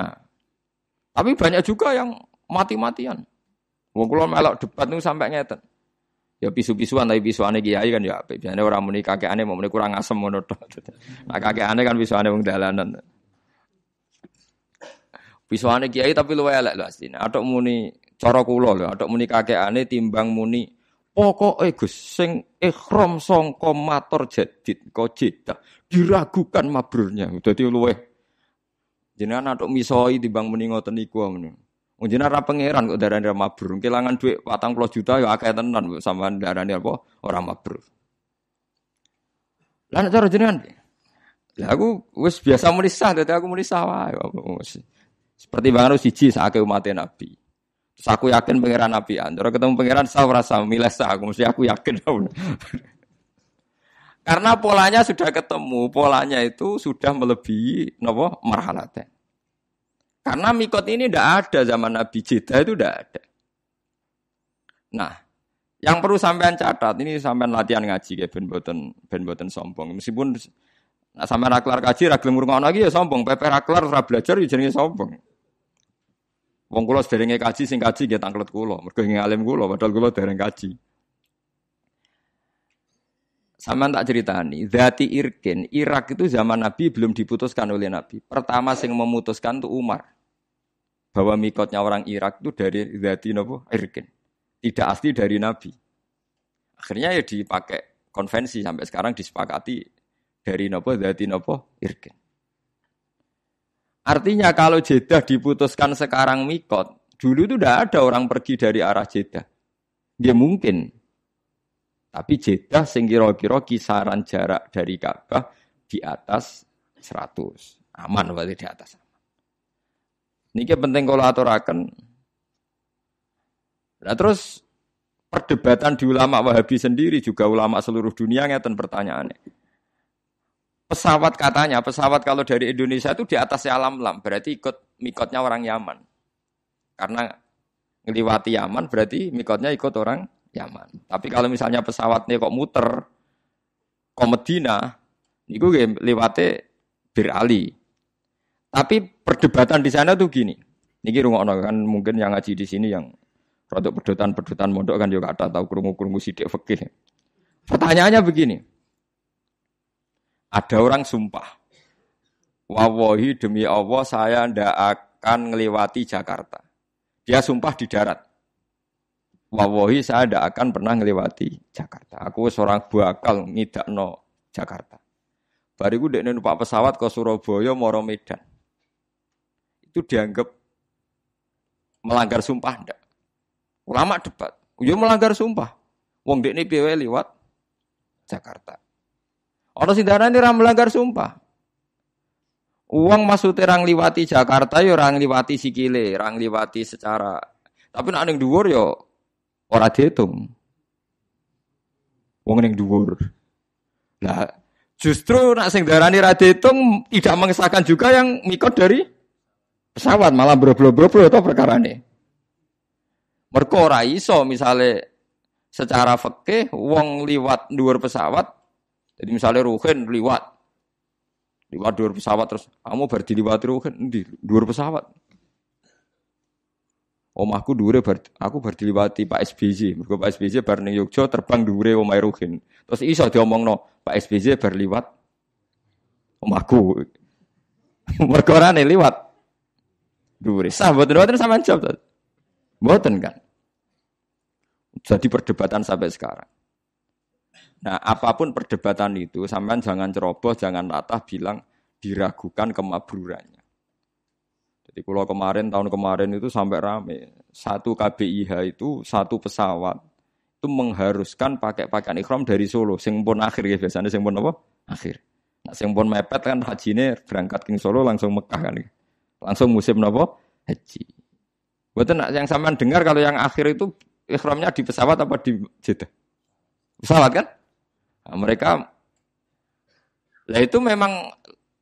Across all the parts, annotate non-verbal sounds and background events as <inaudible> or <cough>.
Nah, tapi banyak juga yang mati-matian. Wong kula melok debat niku sampai ngeten. Ya pisu-pisuan tapi pisuane kiai kan ya apik. Biasane ora muni kakekane mau muni kurang asem ngono tok. Nah <laughs> kakekane kan pisuane wong dalanan. Pisuane kiai tapi luwe elek lho asline. Atok muni cara kula lho, atok muni kakekane timbang muni pokoke Gus sing ikhram sangka matur jadid kok diragukan mabrurnya. Dadi luwe jenengan atok misoi timbang muni ngoten niku ngono. Unjina ra pangeran kok darane ra mabrur. Kelangan dhuwit 40 juta ya akeh tenan sampean darane apa ora mabrur. Lah nek cara jenengan Lah aku wis biasa muni sah, dadi aku muni sah wae. Seperti bangun siji sakake umat Nabi. Terus aku yakin pangeran Nabi Antara ketemu pangeran sah rasa milih sah, aku mesti aku yakin. Karena polanya sudah ketemu, polanya itu sudah melebihi nopo marhalatnya. Karena mikot ini tidak ada zaman Nabi Jeddah itu tidak ada. Nah, yang perlu sampean catat ini sampean latihan ngaji kayak ben boten ben boten sombong. Meskipun nah, sampean aklar kaji ra gelem lagi ya sombong, pepe aklar ra belajar ya jenenge sombong. Wong kula sederenge kaji sing kaji nggih tanglet kula, mergo alim kula padahal kula dereng kaji. Sama tak ceritani, Zati Irkin, Irak itu zaman Nabi belum diputuskan oleh Nabi. Pertama sing memutuskan itu Umar. Bahwa mikotnya orang Irak itu dari Zati Nopo Irkin. Tidak asli dari Nabi. Akhirnya ya dipakai konvensi sampai sekarang disepakati dari Nopo Zati Nopo Irkin. Artinya kalau Jeddah diputuskan sekarang mikot, dulu itu tidak ada orang pergi dari arah Jeddah. Dia mungkin, tapi Jeddah sing kira-kira kisaran jarak dari Ka'bah di atas 100. Aman berarti di atas. Niki penting kalau aturaken. Nah terus perdebatan di ulama Wahabi sendiri juga ulama seluruh dunia ngeten pertanyaannya. Pesawat katanya, pesawat kalau dari Indonesia itu di atas alam lam, berarti ikut mikotnya orang Yaman. Karena ngeliwati Yaman berarti mikotnya ikut orang Yaman. Tapi kalau misalnya pesawatnya kok muter ke Medina, itu lewati Bir Ali. Tapi perdebatan di sana tuh gini. Niki rungokno kan mungkin yang ngaji di sini yang produk pedotan-pedotan mondok kan juga ada tahu kerungu-kerungu sidik fikih. Pertanyaannya begini. Ada orang sumpah. Wawahi demi Allah saya ndak akan ngelewati Jakarta. Dia sumpah di darat. Wawahi saya tidak akan pernah melewati Jakarta. Aku seorang bakal no Jakarta. Bariku dek numpak pesawat ke Surabaya, Moro Medan. Itu dianggap melanggar sumpah ndak? Ulama debat. Ya melanggar sumpah. Wong dek piye lewat Jakarta. Orang sing ini melanggar sumpah. Uang masuk terang liwati Jakarta ya orang liwati sikile, orang liwati secara tapi nak ning dhuwur yo ya Ora dihitung. Wong ning dhuwur. Nah, justru nak sing darani ra dihitung tidak mengesahkan juga yang mikot dari pesawat malah bro-bro-bro itu perkara ini. Mergo ora iso misale secara fikih wong liwat dhuwur pesawat. Jadi misalnya Ruhin liwat liwat dhuwur pesawat terus kamu bar diliwati Ruhin di dhuwur pesawat. Omahku dure bar, aku bar diliwati Pak SBY. Mergo Pak SBY bar ning Yogya terbang dure omahe Ruhin. Terus iso diomongno Pak SBY bar liwat omahku. <laughs> Mergo ora liwat dure. Sah mboten mboten sampean jawab. Mboten kan. Jadi perdebatan sampai sekarang. Nah, apa pun perdebatan itu, sampean jangan ceroboh, jangan latah bilang diragukan kemabrurannya. Jadi kalau kemarin tahun kemarin itu sampai rame satu KBIH itu satu pesawat itu mengharuskan pakai pakaian ikhram dari Solo. Sing pun akhir ya biasanya sing pun apa? Akhir. Nah, sing pun mepet kan haji ini berangkat ke Solo langsung Mekah kan. Langsung musim apa? Haji. Buat yang sampean dengar kalau yang akhir itu ikhramnya di pesawat apa di Jeddah? Pesawat kan? Nah, mereka Nah itu memang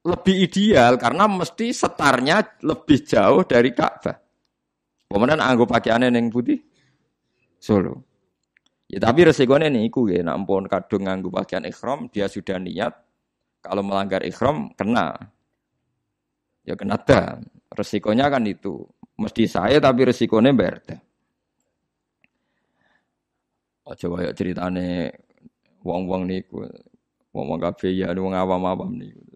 lebih ideal karena mesti setarnya lebih jauh dari Ka'bah. Kemudian anggo pakaiannya yang putih Solo. Ya tapi resikonya nih iku ya, nampun kadung nganggo pakaian ikhram dia sudah niat kalau melanggar ikhram kena. ya kena dam. Resikonya kan itu. Mesti saya tapi resikonya Oh, coba ya ceritane wong-wong niku. Wong-wong kabeh ya wong awam-awam niku.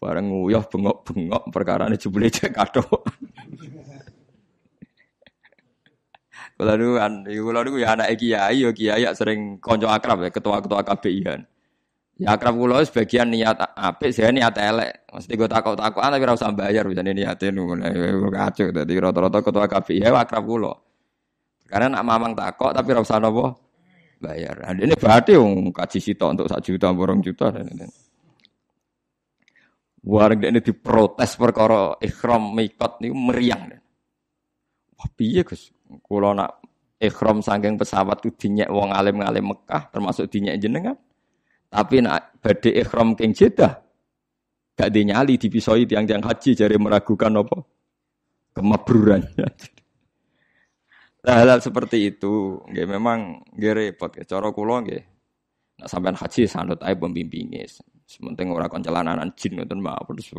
Bareng nguyah bengok-bengok perkara ini jebule cek kado. Kula niku kan, kula niku ya anak kiai, ya kiai sering konco akrab ya, ketua-ketua KBI-an. Ya akrab kula sebagian niat apik, saya niat elek. Mesti gue takut-takut, tapi ora usah bayar niatin ngono. Kacau dadi rata-rata ketua KBI ya akrab kula. Karena nak mamang takut tapi ora usah bayar. Nah, ini berarti wong kaji sito untuk sak juta, borong juta dan ini. Warga ini diprotes perkara ikhram mikot niku meriang. Wah piye Gus? Kula nak ikhram saking pesawat ku dinyek wong alim-alim Mekah termasuk dinyek jenengan. Tapi nak badhe ikhram king Jeddah gak dinyali dipisoi tiang-tiang haji jari meragukan apa kemabruran. <laughs> Hal, hal seperti itu, nggih memang nggih repot. Cara kula nggih. Nak sampean haji sanut ae pembimbinge. Sementing ora kon celananan jin ngoten mawon sing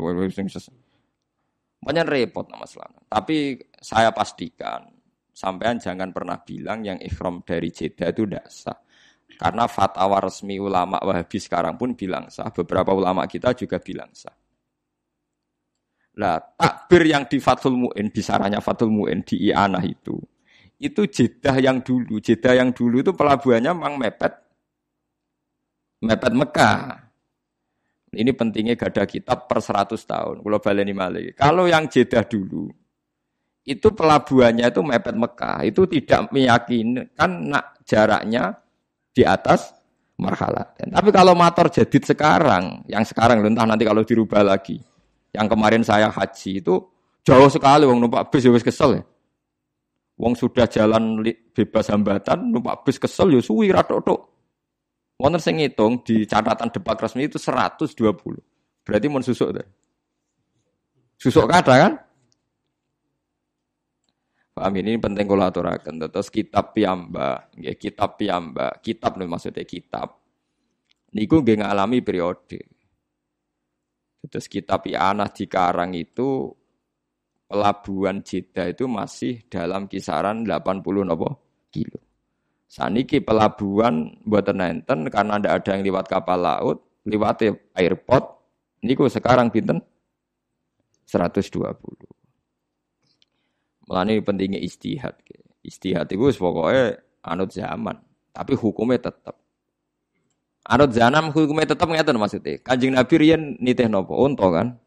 banyak repot nama selama. Tapi saya pastikan sampean jangan pernah bilang yang ikhram dari Jeddah itu tidak sah. Karena fatwa resmi ulama Wahabi sekarang pun bilang sah. Beberapa ulama kita juga bilang sah. Nah, takbir yang di Fathul Mu'in, bisarannya Fathul Mu'in di Ianah itu, itu Jeddah yang dulu. Jeddah yang dulu itu pelabuhannya memang mepet, mepet Mekah. Ini pentingnya gada kitab per 100 tahun. Kalau baleni malih. Kalau yang Jeddah dulu, itu pelabuhannya itu mepet Mekah. Itu tidak meyakinkan nak jaraknya di atas marhalah. Tapi kalau motor jadid sekarang, yang sekarang entah nanti kalau dirubah lagi. Yang kemarin saya haji itu jauh sekali wong numpak bis ya kesel ya. Wong sudah jalan bebas hambatan numpak bis kesel ya suwi ratok-tok. Wonten sing ngitung di catatan depak resmi itu 120. Berarti mun susuk deh. Susuk kata kan? Paham ini penting kalau aturakan. Terus kitab piamba, ya, kitab piamba, kitab nih maksudnya kitab. Niku nggak ngalami periode. Terus kitab Ianah di Karang itu pelabuhan Jeddah itu masih dalam kisaran 80 nopo kilo. Saniki pelabuhan buat nenten karena tidak ada yang lewat kapal laut, lewat airport. Niku sekarang pinten 120. Melani pentingnya istihad. Istihad itu pokoknya anut zaman, tapi hukumnya tetap. Anut zaman hukumnya tetap ngeten maksudnya. Kanjeng Nabi riyen nitih nopo unta kan.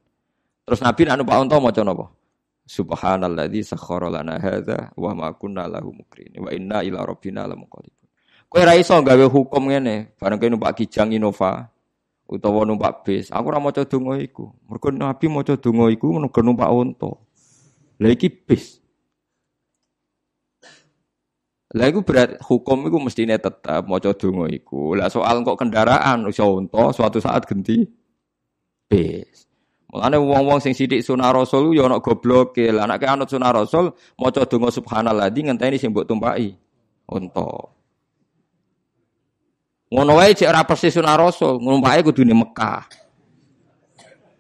Terus Nabi anu Pak unta maca nopo? Subhanalladzi sakhkhara lana hadza wa ma kunna lahu mukrin wa inna ila rabbina lamunqalibun. Kowe ra iso gawe hukum ngene, bareng kowe numpak Kijang Innova utawa numpak bis. Aku ora maca donga iku. Mergo Nabi maca donga iku mergo numpak unta. Lah iki bis. Lah iku berat hukum iku mestine tetap maca donga iku. Lah soal kok kendaraan iso unta suatu saat ganti bis. Mulane wong-wong sing sithik sunah rasul ya ana gobloke. Lah anake anut sunah rasul maca donga subhanallah di ngenteni sing mbok tumpaki unta. Ngono wae cek ora persis sunah rasul, numpake kudune Mekah.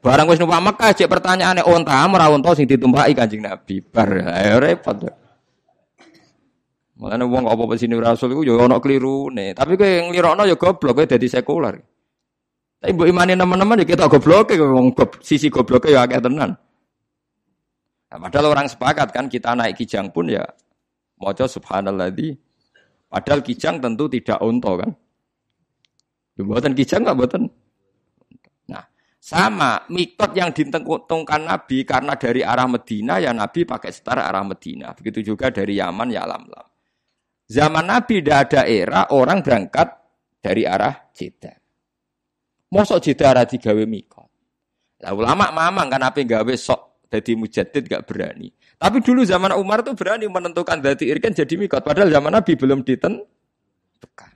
Barang wis numpak Mekah cek pertanyaane unta ora unta sing ditumpaki Kanjeng Nabi. Bar ayo repot. Mulane wong apa sini rasul iku ya ana klirune. Tapi kowe nglirokno ya goblok kowe dadi sekuler. Tapi mbok imani teman-teman ya kita goblok wong sisi goblok ya akeh tenan. Nah, padahal orang sepakat kan kita naik kijang pun ya maca subhanalladzi padahal kijang tentu tidak unta kan. Buatan kijang enggak buatan. Nah, sama mikot yang ditengkutungkan Nabi karena dari arah Medina ya Nabi pakai setara arah Medina. Begitu juga dari Yaman ya lam-lam. Zaman Nabi tidak ada era orang berangkat dari arah Jeddah. Mosok jidara digawe mikot. Lah ulama mamang kan apa gawe sok jadi mujadid gak berani. Tapi dulu zaman Umar tuh berani menentukan dadi irkan jadi mikot. Padahal zaman Nabi belum ditentukan.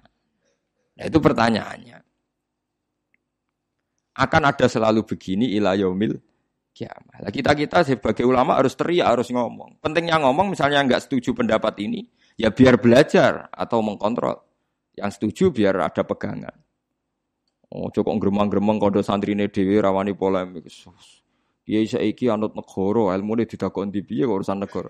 Nah itu pertanyaannya. Akan ada selalu begini ila yaumil kiamah. Kita kita sebagai ulama harus teriak, harus ngomong. Pentingnya ngomong misalnya nggak setuju pendapat ini, ya biar belajar atau mengkontrol. Yang setuju biar ada pegangan. Oh, cukup gremang-gremang kodo santrine dhewe rawani polemik. Kiai saiki anut negara, ilmune didakon di piye kok urusan negara.